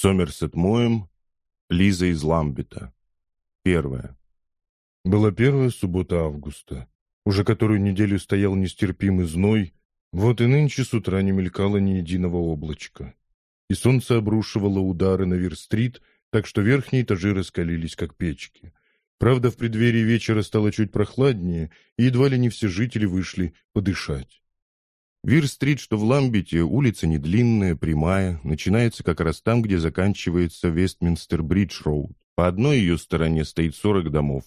Сомерсет Моем, Лиза из Ламбета. Первое. Была первая суббота августа. Уже которую неделю стоял нестерпимый зной, вот и нынче с утра не мелькало ни единого облачка. И солнце обрушивало удары на Вир-стрит, так что верхние этажи раскалились, как печки. Правда, в преддверии вечера стало чуть прохладнее, и едва ли не все жители вышли подышать. Вир-стрит, что в Ламбете, улица не длинная, прямая, начинается как раз там, где заканчивается Вестминстер-Бридж-Роуд. По одной ее стороне стоит 40 домов,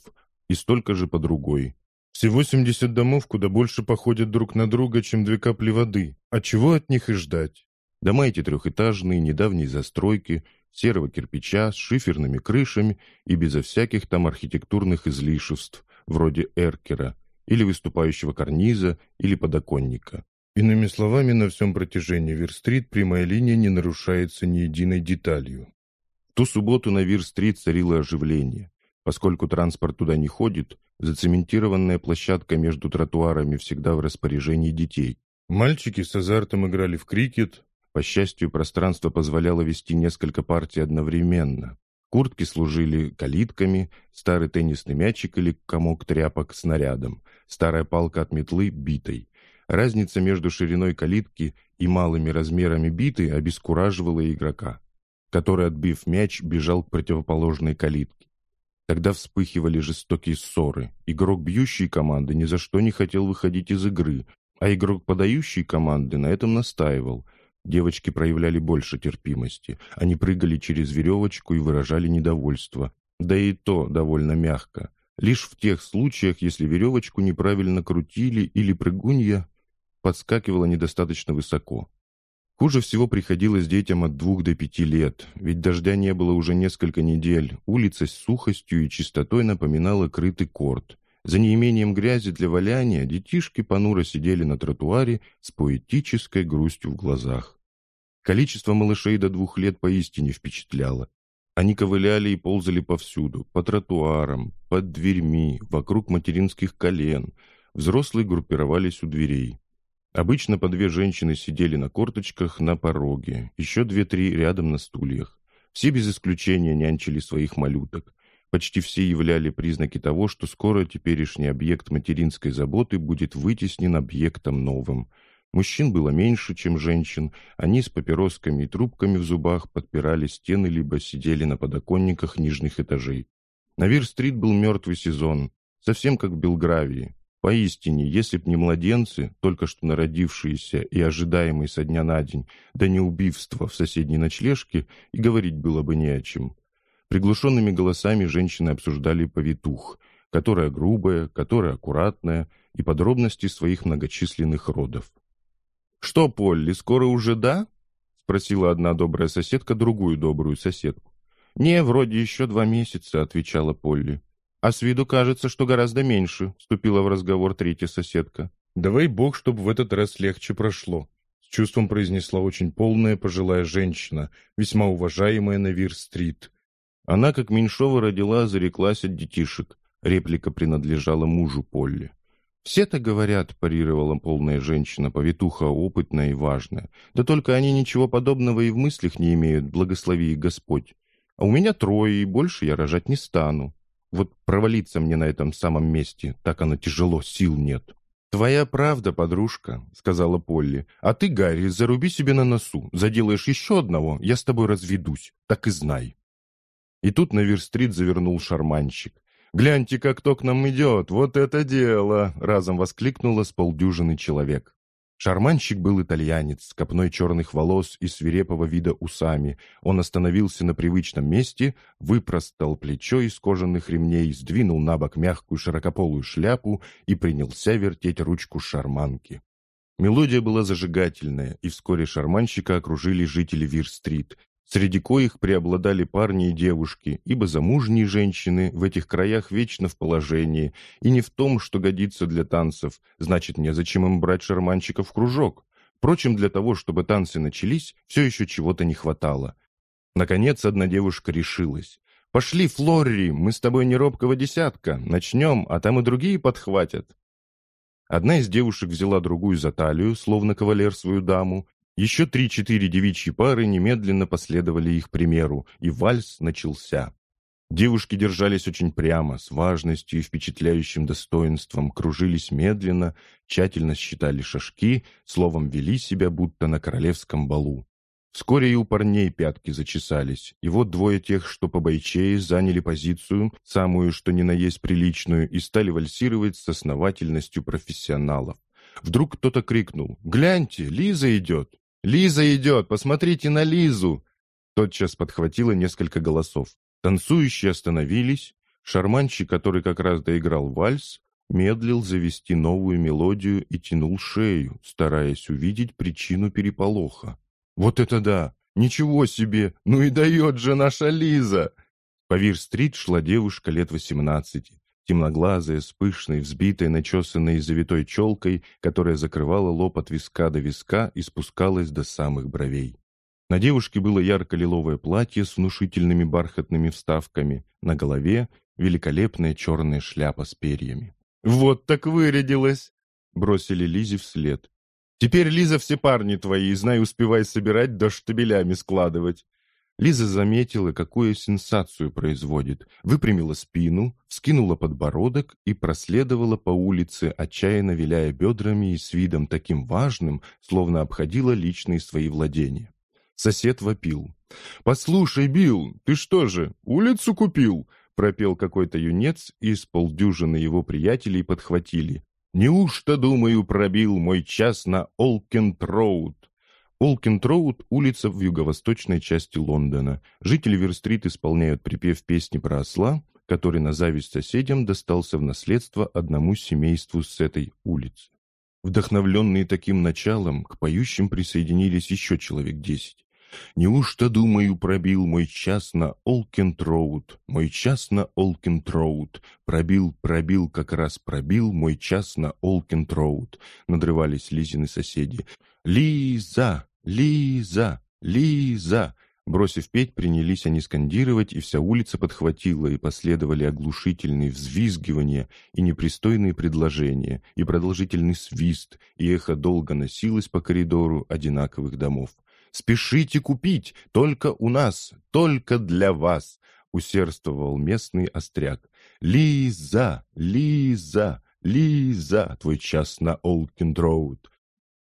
и столько же по другой. Все 80 домов куда больше походят друг на друга, чем две капли воды. А чего от них и ждать? Дома эти трехэтажные, недавней застройки, серого кирпича, с шиферными крышами и безо всяких там архитектурных излишеств, вроде эркера, или выступающего карниза, или подоконника. Иными словами, на всем протяжении Вир-стрит прямая линия не нарушается ни единой деталью. В ту субботу на Вир-стрит царило оживление. Поскольку транспорт туда не ходит, зацементированная площадка между тротуарами всегда в распоряжении детей. Мальчики с азартом играли в крикет. По счастью, пространство позволяло вести несколько партий одновременно. Куртки служили калитками, старый теннисный мячик или комок тряпок снарядом, старая палка от метлы битой. Разница между шириной калитки и малыми размерами биты обескураживала игрока, который, отбив мяч, бежал к противоположной калитке. Тогда вспыхивали жестокие ссоры. Игрок бьющей команды ни за что не хотел выходить из игры, а игрок подающей команды на этом настаивал. Девочки проявляли больше терпимости. Они прыгали через веревочку и выражали недовольство. Да и то довольно мягко. Лишь в тех случаях, если веревочку неправильно крутили или прыгунья подскакивала недостаточно высоко. Хуже всего приходилось детям от двух до пяти лет, ведь дождя не было уже несколько недель, улица с сухостью и чистотой напоминала крытый корт. За неимением грязи для валяния детишки понуро сидели на тротуаре с поэтической грустью в глазах. Количество малышей до двух лет поистине впечатляло. Они ковыляли и ползали повсюду, по тротуарам, под дверьми, вокруг материнских колен. Взрослые группировались у дверей. Обычно по две женщины сидели на корточках на пороге, еще две-три рядом на стульях. Все без исключения нянчили своих малюток. Почти все являли признаки того, что скоро теперешний объект материнской заботы будет вытеснен объектом новым. Мужчин было меньше, чем женщин. Они с папиросками и трубками в зубах подпирали стены либо сидели на подоконниках нижних этажей. На Вир-стрит был мертвый сезон, совсем как в Белгравии. Поистине, если б не младенцы, только что народившиеся и ожидаемые со дня на день, да не убийства в соседней ночлежке, и говорить было бы не о чем. Приглушенными голосами женщины обсуждали повитух, которая грубая, которая аккуратная, и подробности своих многочисленных родов. «Что, Полли, скоро уже да?» — спросила одна добрая соседка другую добрую соседку. «Не, вроде еще два месяца», — отвечала Полли. «А с виду кажется, что гораздо меньше», — вступила в разговор третья соседка. «Давай бог, чтобы в этот раз легче прошло», — с чувством произнесла очень полная пожилая женщина, весьма уважаемая на Вир-стрит. Она, как Меньшова родила, зареклась от детишек. Реплика принадлежала мужу Полли. «Все так говорят», — парировала полная женщина, повитуха опытная и важная. «Да только они ничего подобного и в мыслях не имеют, благослови их Господь. А у меня трое, и больше я рожать не стану». Вот провалиться мне на этом самом месте, так оно тяжело, сил нет. «Твоя правда, подружка», — сказала Полли. «А ты, Гарри, заруби себе на носу. Заделаешь еще одного, я с тобой разведусь. Так и знай». И тут на Вир-стрит завернул шарманщик. «Гляньте-ка, кто к нам идет! Вот это дело!» — разом воскликнула с полдюжины человек. Шарманщик был итальянец, с копной черных волос и свирепого вида усами. Он остановился на привычном месте, выпростал плечо из кожаных ремней, сдвинул на бок мягкую широкополую шляпу и принялся вертеть ручку шарманки. Мелодия была зажигательная, и вскоре шарманщика окружили жители Вир-стрит, среди коих преобладали парни и девушки, ибо замужние женщины в этих краях вечно в положении, и не в том, что годится для танцев, значит, незачем им брать шарманщиков в кружок. Впрочем, для того, чтобы танцы начались, все еще чего-то не хватало. Наконец, одна девушка решилась. «Пошли, Флорри, мы с тобой не робкого десятка. Начнем, а там и другие подхватят». Одна из девушек взяла другую за талию, словно кавалер свою даму, Еще три-четыре девичьи пары немедленно последовали их примеру, и вальс начался. Девушки держались очень прямо, с важностью и впечатляющим достоинством, кружились медленно, тщательно считали шажки, словом, вели себя будто на королевском балу. Вскоре и у парней пятки зачесались, и вот двое тех, что по бойчее, заняли позицию, самую что ни на есть приличную, и стали вальсировать с основательностью профессионалов. Вдруг кто-то крикнул «Гляньте, Лиза идет! Лиза идет! Посмотрите на Лизу!» Тотчас подхватило несколько голосов. Танцующие остановились. Шарманщик, который как раз доиграл вальс, медлил завести новую мелодию и тянул шею, стараясь увидеть причину переполоха. «Вот это да! Ничего себе! Ну и дает же наша Лиза!» По Вир-стрит шла девушка лет восемнадцати, темноглазая, с пышной, взбитой, начесанной и завитой челкой, которая закрывала лоб от виска до виска и спускалась до самых бровей. На девушке было ярко-лиловое платье с внушительными бархатными вставками, на голове великолепная черная шляпа с перьями. «Вот так вырядилась!» — бросили Лизе вслед. «Теперь, Лиза, все парни твои, знай, успевай собирать, да штабелями складывать!» Лиза заметила, какую сенсацию производит, выпрямила спину, вскинула подбородок и проследовала по улице, отчаянно виляя бедрами и с видом таким важным, словно обходила личные свои владения. Сосед вопил. «Послушай, Билл, ты что же, улицу купил?» пропел какой-то юнец, и с полдюжины его приятелей подхватили. «Неужто, думаю, пробил мой час на Олкент-Роуд?» Олкент-Роуд – улица в юго-восточной части Лондона. Жители Верстрит исполняют припев песни про осла, который на зависть соседям достался в наследство одному семейству с этой улицы. Вдохновленные таким началом, к поющим присоединились еще человек десять. Неужто, думаю, пробил мой час на Олкент-Роуд, мой час на Олкент-Роуд, пробил, пробил, как раз пробил мой час на Олкент-Роуд, надрывались Лизины соседи. Лиза, Лиза, Лиза! Бросив петь, принялись они скандировать, и вся улица подхватила, и последовали оглушительные взвизгивания и непристойные предложения, и продолжительный свист, и эхо долго носилось по коридору одинаковых домов. Спешите купить, только у нас, только для вас!» — усердствовал местный остряк. «Лиза, Лиза, Лиза, твой час на Олкинд-Роуд!»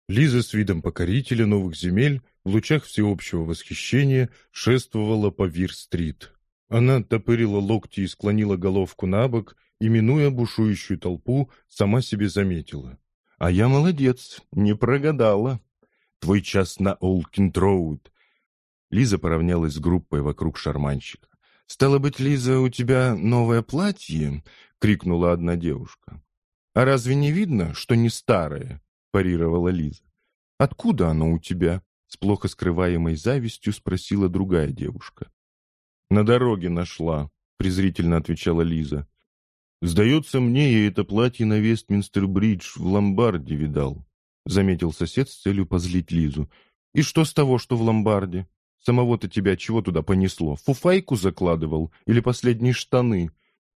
Лиза с видом покорителя новых земель в лучах всеобщего восхищения шествовала по Вир-стрит. Она топырила локти и склонила головку на бок, и, минуя бушующую толпу, сама себе заметила. «А я молодец, не прогадала!» Твой час на Олкинтроуд. Лиза поравнялась с группой вокруг шарманщика. «Стало быть, Лиза, у тебя новое платье?» — крикнула одна девушка. «А разве не видно, что не старое?» — парировала Лиза. «Откуда оно у тебя?» — с плохо скрываемой завистью спросила другая девушка. «На дороге нашла», — презрительно отвечала Лиза. «Сдается мне, я это платье на Вестминстер-бридж в ломбарде видал заметил сосед с целью позлить Лизу. «И что с того, что в ломбарде? Самого-то тебя чего туда понесло? Фуфайку закладывал? Или последние штаны?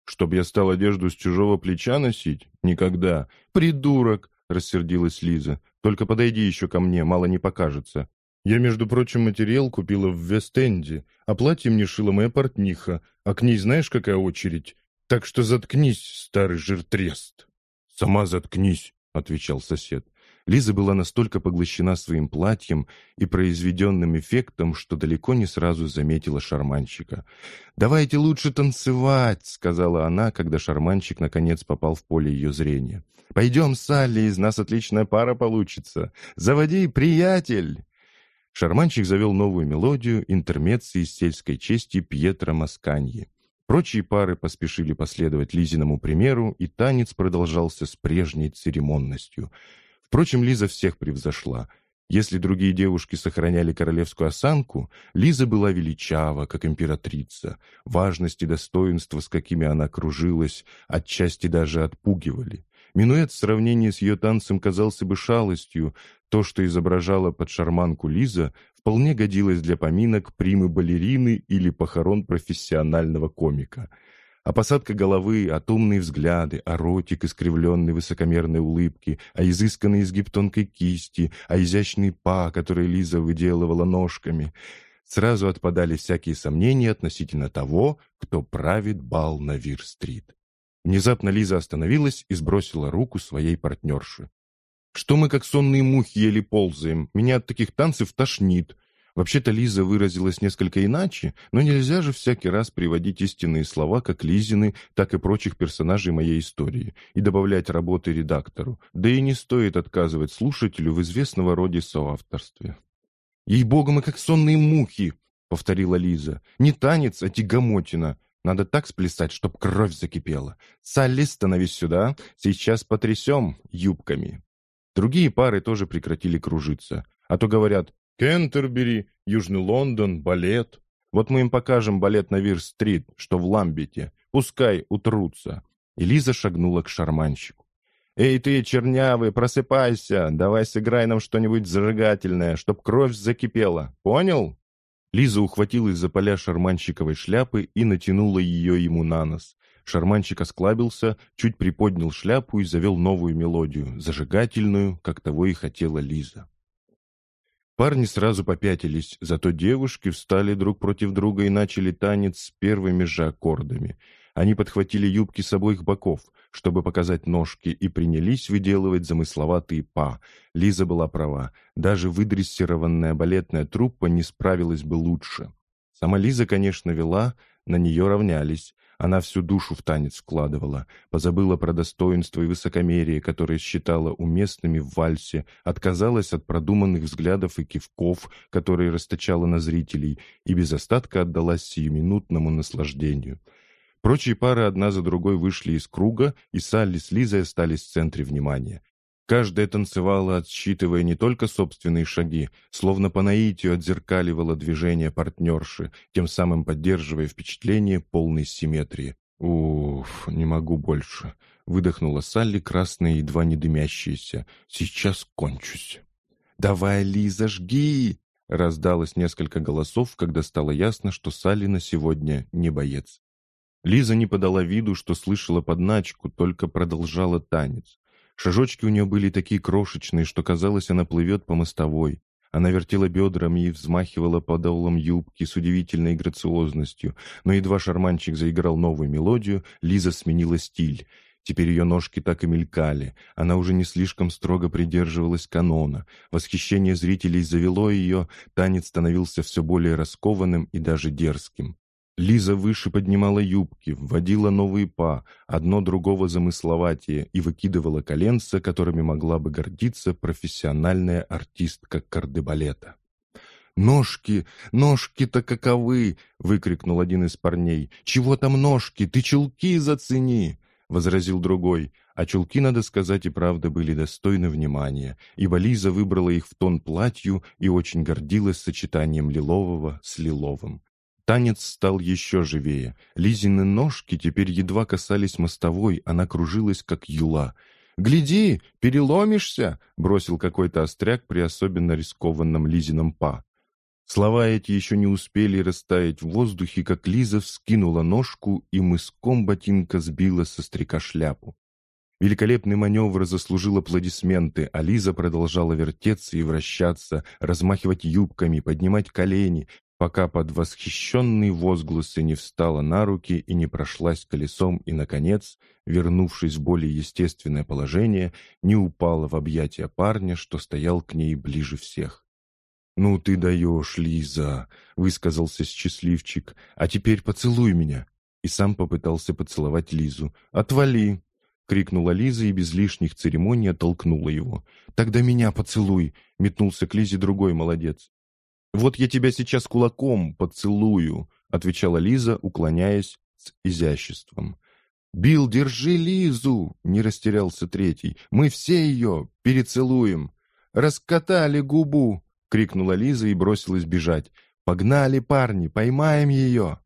Чтоб я стал одежду с чужого плеча носить? Никогда. Придурок!» — рассердилась Лиза. «Только подойди еще ко мне, мало не покажется. Я, между прочим, материал купила в Вест-Энде, а платье мне шила моя портниха, а к ней знаешь, какая очередь? Так что заткнись, старый жиртрест!» «Сама заткнись!» — отвечал сосед. Лиза была настолько поглощена своим платьем и произведенным эффектом, что далеко не сразу заметила шарманщика. «Давайте лучше танцевать», — сказала она, когда шарманщик наконец попал в поле ее зрения. «Пойдем, Салли, из нас отличная пара получится. Заводи, приятель!» Шарманщик завел новую мелодию интермеции из сельской чести Пьетро Масканьи. Прочие пары поспешили последовать Лизиному примеру, и танец продолжался с прежней церемонностью — Впрочем, Лиза всех превзошла. Если другие девушки сохраняли королевскую осанку, Лиза была величава, как императрица. Важность и достоинство, с какими она кружилась, отчасти даже отпугивали. Минуэт в сравнении с ее танцем казался бы шалостью. То, что изображала под шарманку Лиза, вполне годилось для поминок примы-балерины или похорон профессионального комика. А посадка головы, а томные взгляды, а ротик, искривленный высокомерной улыбки, а изысканный изгиб тонкой кисти, а изящный па, который Лиза выделывала ножками. Сразу отпадали всякие сомнения относительно того, кто правит бал на Вир-стрит. Внезапно Лиза остановилась и сбросила руку своей партнерши. «Что мы как сонные мухи еле ползаем? Меня от таких танцев тошнит!» Вообще-то Лиза выразилась несколько иначе, но нельзя же всякий раз приводить истинные слова как Лизины, так и прочих персонажей моей истории и добавлять работы редактору, да и не стоит отказывать слушателю в известного роде соавторстве. «Ей-богу, мы как сонные мухи!» — повторила Лиза. «Не танец, а тягомотина. Надо так сплясать, чтоб кровь закипела. Салли, становись сюда, сейчас потрясем юбками». Другие пары тоже прекратили кружиться. А то говорят, Кентербери, Южный Лондон, балет. Вот мы им покажем балет на Вир-стрит, что в Ламбете. Пускай утрутся». И Лиза шагнула к шарманщику. «Эй ты, чернявый, просыпайся! Давай сыграй нам что-нибудь зажигательное, чтоб кровь закипела. Понял?» Лиза ухватилась за поля шарманщиковой шляпы и натянула ее ему на нос. Шарманщик осклабился, чуть приподнял шляпу и завел новую мелодию, зажигательную, как того и хотела Лиза. Парни сразу попятились, зато девушки встали друг против друга и начали танец с первыми же аккордами. Они подхватили юбки с обоих боков, чтобы показать ножки, и принялись выделывать замысловатые па. Лиза была права. Даже выдрессированная балетная труппа не справилась бы лучше. Сама Лиза, конечно, вела, на нее равнялись. Она всю душу в танец вкладывала, позабыла про достоинство и высокомерие, которые считала уместными в вальсе, отказалась от продуманных взглядов и кивков, которые расточала на зрителей, и без остатка отдалась сиюминутному наслаждению. Прочие пары одна за другой вышли из круга, и Салли с Лизой остались в центре внимания. Каждая танцевала, отсчитывая не только собственные шаги, словно по наитию отзеркаливала движения партнерши, тем самым поддерживая впечатление полной симметрии. «Уф, не могу больше», — выдохнула Салли, красная, едва не дымящаяся. «Сейчас кончусь». «Давай, Лиза, жги!» — раздалось несколько голосов, когда стало ясно, что Салли на сегодня не боец. Лиза не подала виду, что слышала подначку, только продолжала танец. Шажочки у нее были такие крошечные, что казалось, она плывет по мостовой. Она вертела бедрами и взмахивала подолом юбки с удивительной грациозностью, но едва шарманчик заиграл новую мелодию, Лиза сменила стиль. Теперь ее ножки так и мелькали. Она уже не слишком строго придерживалась канона. Восхищение зрителей завело ее, танец становился все более раскованным и даже дерзким. Лиза выше поднимала юбки, вводила новые па, одно другого замысловатее, и выкидывала коленца, которыми могла бы гордиться профессиональная артистка кардебалета. «Ножки! Ножки-то каковы!» — выкрикнул один из парней. «Чего там ножки? Ты чулки зацени!» — возразил другой. А чулки, надо сказать, и правда были достойны внимания, ибо Лиза выбрала их в тон платью и очень гордилась сочетанием лилового с лиловым. Танец стал еще живее. Лизины ножки теперь едва касались мостовой, она кружилась, как юла. «Гляди, переломишься!» — бросил какой-то остряк при особенно рискованном Лизином па. Слова эти еще не успели растаять в воздухе, как Лиза вскинула ножку и мыском ботинка сбила со стрека шляпу. Великолепный маневр заслужил аплодисменты, а Лиза продолжала вертеться и вращаться, размахивать юбками, поднимать колени, пока под восхищенные возгласы не встала на руки и не прошлась колесом и, наконец, вернувшись в более естественное положение, не упала в объятия парня, что стоял к ней ближе всех. «Ну ты даешь, Лиза!» — высказался счастливчик. «А теперь поцелуй меня!» И сам попытался поцеловать Лизу. «Отвали!» — крикнула Лиза и без лишних церемоний оттолкнула его. «Тогда меня поцелуй!» — метнулся к Лизе другой молодец. «Вот я тебя сейчас кулаком поцелую», — отвечала Лиза, уклоняясь с изяществом. «Билл, держи Лизу!» — не растерялся третий. «Мы все ее перецелуем!» «Раскатали губу!» — крикнула Лиза и бросилась бежать. «Погнали, парни, поймаем ее!»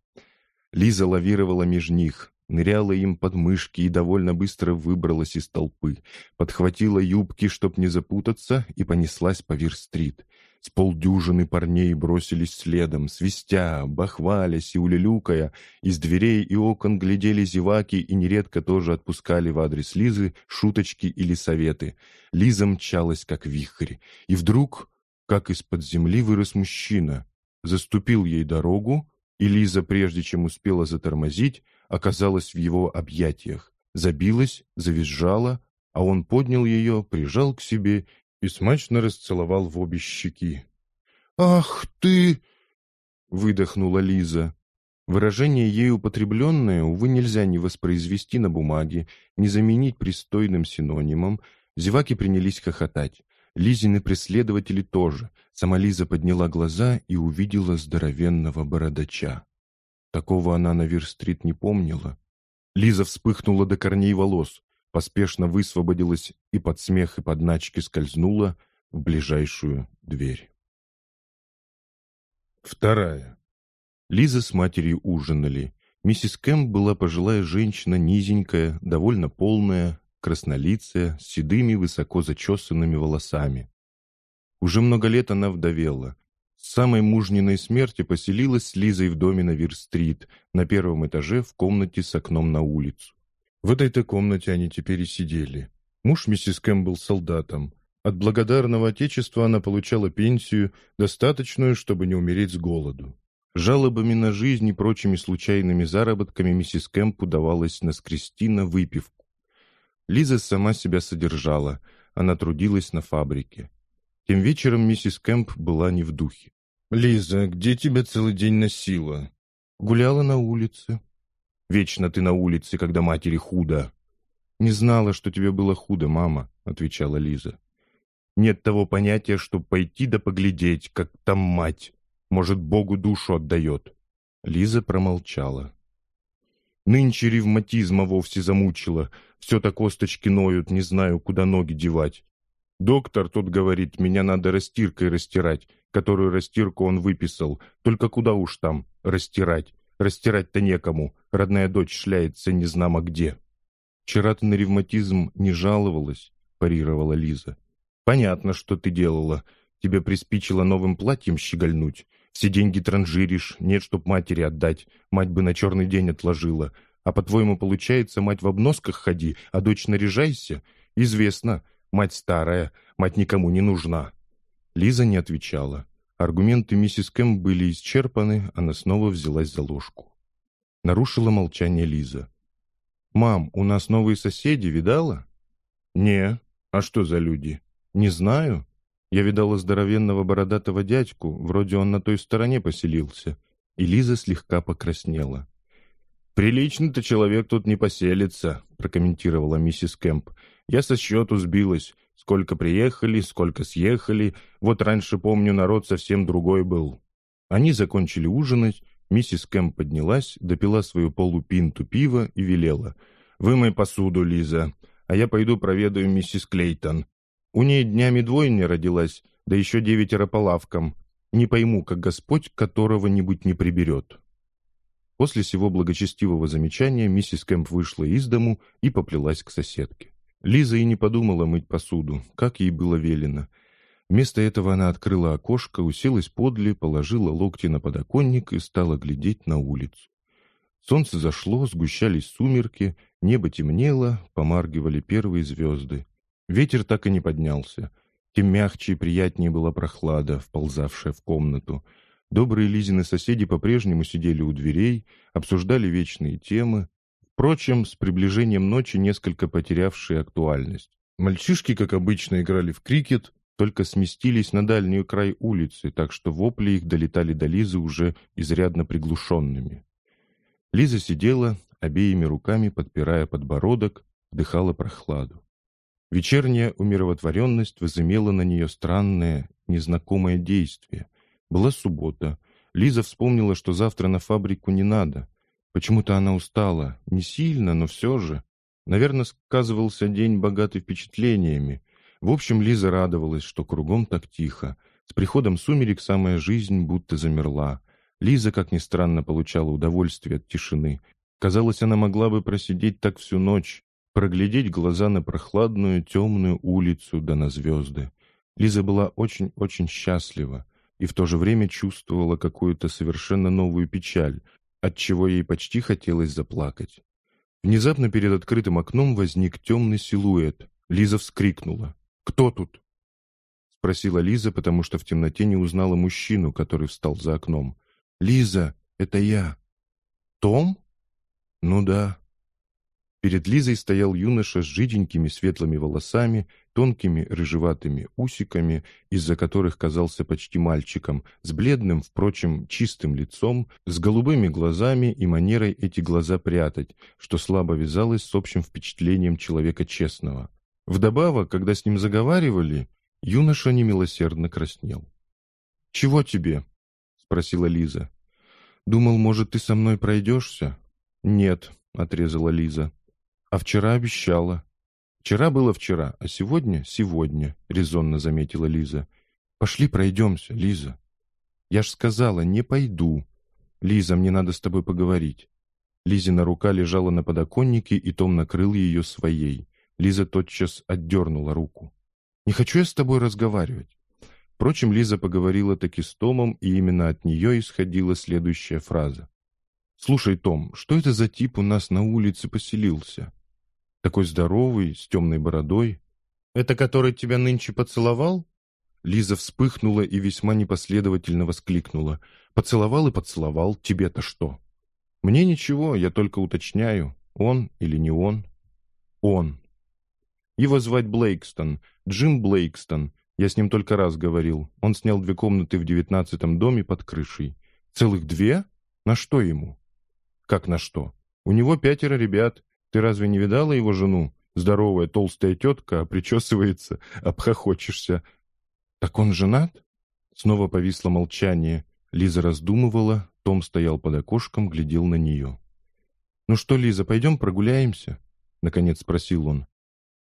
Лиза лавировала меж них, ныряла им под мышки и довольно быстро выбралась из толпы, подхватила юбки, чтоб не запутаться, и понеслась по Вир-стрит. С полдюжины парней бросились следом, свистя, бахвалясь и улюлюкая. Из дверей и окон глядели зеваки и нередко тоже отпускали в адрес Лизы шуточки или советы. Лиза мчалась, как вихрь. И вдруг, как из-под земли, вырос мужчина. Заступил ей дорогу, и Лиза, прежде чем успела затормозить, оказалась в его объятиях. Забилась, завизжала, а он поднял ее, прижал к себе и смачно расцеловал в обе щеки. «Ах ты!» — выдохнула Лиза. Выражение ей употребленное, увы, нельзя ни воспроизвести на бумаге, ни заменить пристойным синонимом. Зеваки принялись хохотать. Лизины преследователи тоже. Сама Лиза подняла глаза и увидела здоровенного бородача. Такого она на Вир-стрит не помнила. Лиза вспыхнула до корней волос поспешно высвободилась и под смех и под начки скользнула в ближайшую дверь. Вторая. Лиза с матерью ужинали. Миссис Кэмп была пожилая женщина, низенькая, довольно полная, краснолицая, с седыми, высоко зачесанными волосами. Уже много лет она вдовела. С самой мужниной смерти поселилась с Лизой в доме на Вир-стрит, на первом этаже в комнате с окном на улицу. В этой-то комнате они теперь и сидели. Муж миссис Кэм был солдатом. От благодарного отечества она получала пенсию, достаточную, чтобы не умереть с голоду. Жалобами на жизнь и прочими случайными заработками миссис Кэмп удавалось наскрести на выпивку. Лиза сама себя содержала, она трудилась на фабрике. Тем вечером миссис Кэмп была не в духе. «Лиза, где тебя целый день носила?» «Гуляла на улице», Вечно ты на улице, когда матери худо». «Не знала, что тебе было худо, мама», — отвечала Лиза. «Нет того понятия, что пойти да поглядеть, как там мать. Может, Богу душу отдает». Лиза промолчала. «Нынче ревматизма вовсе замучила. Все-то косточки ноют, не знаю, куда ноги девать. Доктор тут говорит, меня надо растиркой растирать, которую растирку он выписал. Только куда уж там растирать? Растирать-то некому, родная дочь шляется незнамо где. Вчера ты на ревматизм не жаловалась, парировала Лиза. Понятно, что ты делала. Тебе приспичило новым платьем щегольнуть. Все деньги транжиришь, нет, чтоб матери отдать. Мать бы на черный день отложила. А по-твоему, получается, мать в обносках ходи, а дочь наряжайся? Известно, мать старая, мать никому не нужна. Лиза не отвечала. Аргументы миссис Кэм были исчерпаны, она снова взялась за ложку. Нарушила молчание Лиза. «Мам, у нас новые соседи, видала?» «Не. А что за люди?» «Не знаю. Я видала здоровенного бородатого дядьку, вроде он на той стороне поселился». И Лиза слегка покраснела. «Прилично-то человек тут не поселится», — прокомментировала миссис Кэмп. «Я со счету сбилась. Сколько приехали, сколько съехали. Вот раньше, помню, народ совсем другой был. Они закончили ужинать. Миссис Кэм поднялась, допила свою полупинту пива и велела. «Вымой посуду, Лиза, а я пойду проведаю миссис Клейтон. У ней днями двойня родилась, да еще девятеро по лавкам. Не пойму, как Господь которого-нибудь не приберет». После сего благочестивого замечания миссис Кэмп вышла из дому и поплелась к соседке. Лиза и не подумала мыть посуду, как ей было велено. Вместо этого она открыла окошко, уселась подле, положила локти на подоконник и стала глядеть на улицу. Солнце зашло, сгущались сумерки, небо темнело, помаргивали первые звезды. Ветер так и не поднялся. Тем мягче и приятнее была прохлада, вползавшая в комнату. Добрые Лизины соседи по-прежнему сидели у дверей, обсуждали вечные темы, Впрочем, с приближением ночи несколько потерявшие актуальность. Мальчишки, как обычно, играли в крикет, только сместились на дальний край улицы, так что вопли их долетали до Лизы уже изрядно приглушенными. Лиза сидела, обеими руками подпирая подбородок, вдыхала прохладу. Вечерняя умиротворенность возымела на нее странное, незнакомое действие. Была суббота. Лиза вспомнила, что завтра на фабрику не надо. Почему-то она устала. Не сильно, но все же. Наверное, сказывался день, богатый впечатлениями. В общем, Лиза радовалась, что кругом так тихо. С приходом сумерек самая жизнь будто замерла. Лиза, как ни странно, получала удовольствие от тишины. Казалось, она могла бы просидеть так всю ночь, проглядеть глаза на прохладную темную улицу да на звезды. Лиза была очень-очень счастлива и в то же время чувствовала какую-то совершенно новую печаль, от чего ей почти хотелось заплакать. Внезапно перед открытым окном возник темный силуэт. Лиза вскрикнула. «Кто тут?» Спросила Лиза, потому что в темноте не узнала мужчину, который встал за окном. «Лиза, это я». «Том?» «Ну да». Перед Лизой стоял юноша с жиденькими светлыми волосами, тонкими рыжеватыми усиками, из-за которых казался почти мальчиком, с бледным, впрочем, чистым лицом, с голубыми глазами и манерой эти глаза прятать, что слабо вязалось с общим впечатлением человека честного. Вдобавок, когда с ним заговаривали, юноша немилосердно краснел. «Чего тебе?» — спросила Лиза. «Думал, может, ты со мной пройдешься?» «Нет», — отрезала Лиза. А вчера обещала. Вчера было вчера, а сегодня — сегодня, — резонно заметила Лиза. Пошли пройдемся, Лиза. Я ж сказала, не пойду. Лиза, мне надо с тобой поговорить. Лизина рука лежала на подоконнике, и Том накрыл ее своей. Лиза тотчас отдернула руку. «Не хочу я с тобой разговаривать». Впрочем, Лиза поговорила таки с Томом, и именно от нее исходила следующая фраза. «Слушай, Том, что это за тип у нас на улице поселился? Такой здоровый, с темной бородой. Это который тебя нынче поцеловал? Лиза вспыхнула и весьма непоследовательно воскликнула. Поцеловал и поцеловал, тебе-то что? Мне ничего, я только уточняю, он или не он. Он. Его звать Блейкстон, Джим Блейкстон. Я с ним только раз говорил. Он снял две комнаты в девятнадцатом доме под крышей. Целых две? На что ему? Как на что? У него пятеро ребят, ты разве не видала его жену? Здоровая толстая тетка, а причесывается, обхохочешься. Так он женат? Снова повисло молчание. Лиза раздумывала, Том стоял под окошком, глядел на нее. «Ну что, Лиза, пойдем прогуляемся?» — наконец спросил он.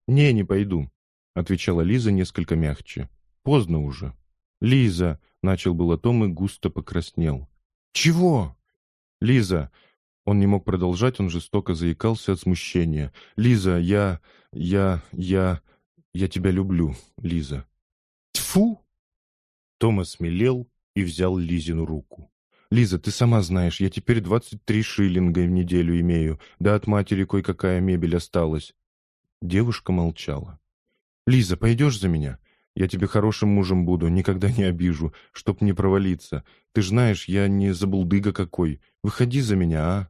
«Не, не пойду», — отвечала Лиза несколько мягче. «Поздно уже». «Лиза!» — начал было Том и густо покраснел. «Чего?» «Лиза, он не мог продолжать, он жестоко заикался от смущения. «Лиза, я... я... я... я тебя люблю, Лиза». «Тьфу!» Томас смелел и взял Лизину руку. «Лиза, ты сама знаешь, я теперь двадцать три шиллинга в неделю имею, да от матери кое-какая мебель осталась». Девушка молчала. «Лиза, пойдешь за меня? Я тебе хорошим мужем буду, никогда не обижу, чтоб не провалиться. Ты ж знаешь, я не забулдыга какой. Выходи за меня, а?»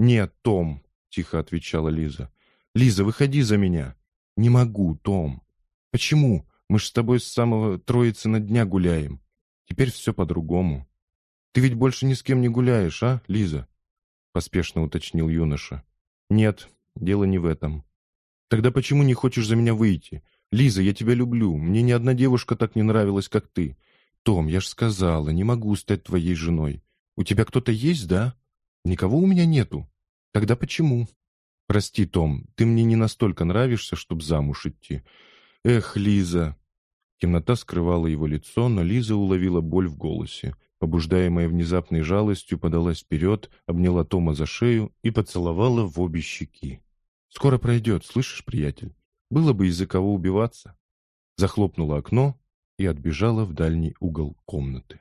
«Нет, Том», — тихо отвечала Лиза. «Лиза, выходи за меня». «Не могу, Том». «Почему? Мы ж с тобой с самого Троицы на дня гуляем. Теперь все по-другому». «Ты ведь больше ни с кем не гуляешь, а, Лиза?» — поспешно уточнил юноша. «Нет, дело не в этом». «Тогда почему не хочешь за меня выйти? Лиза, я тебя люблю. Мне ни одна девушка так не нравилась, как ты. Том, я ж сказала, не могу стать твоей женой. У тебя кто-то есть, да? Никого у меня нету. Тогда почему? Прости, Том, ты мне не настолько нравишься, чтобы замуж идти. Эх, Лиза. Темнота скрывала его лицо, но Лиза уловила боль в голосе. Побуждаемая внезапной жалостью, подалась вперед, обняла Тома за шею и поцеловала в обе щеки. «Скоро пройдет, слышишь, приятель? Было бы из-за кого убиваться». Захлопнула окно и отбежала в дальний угол комнаты.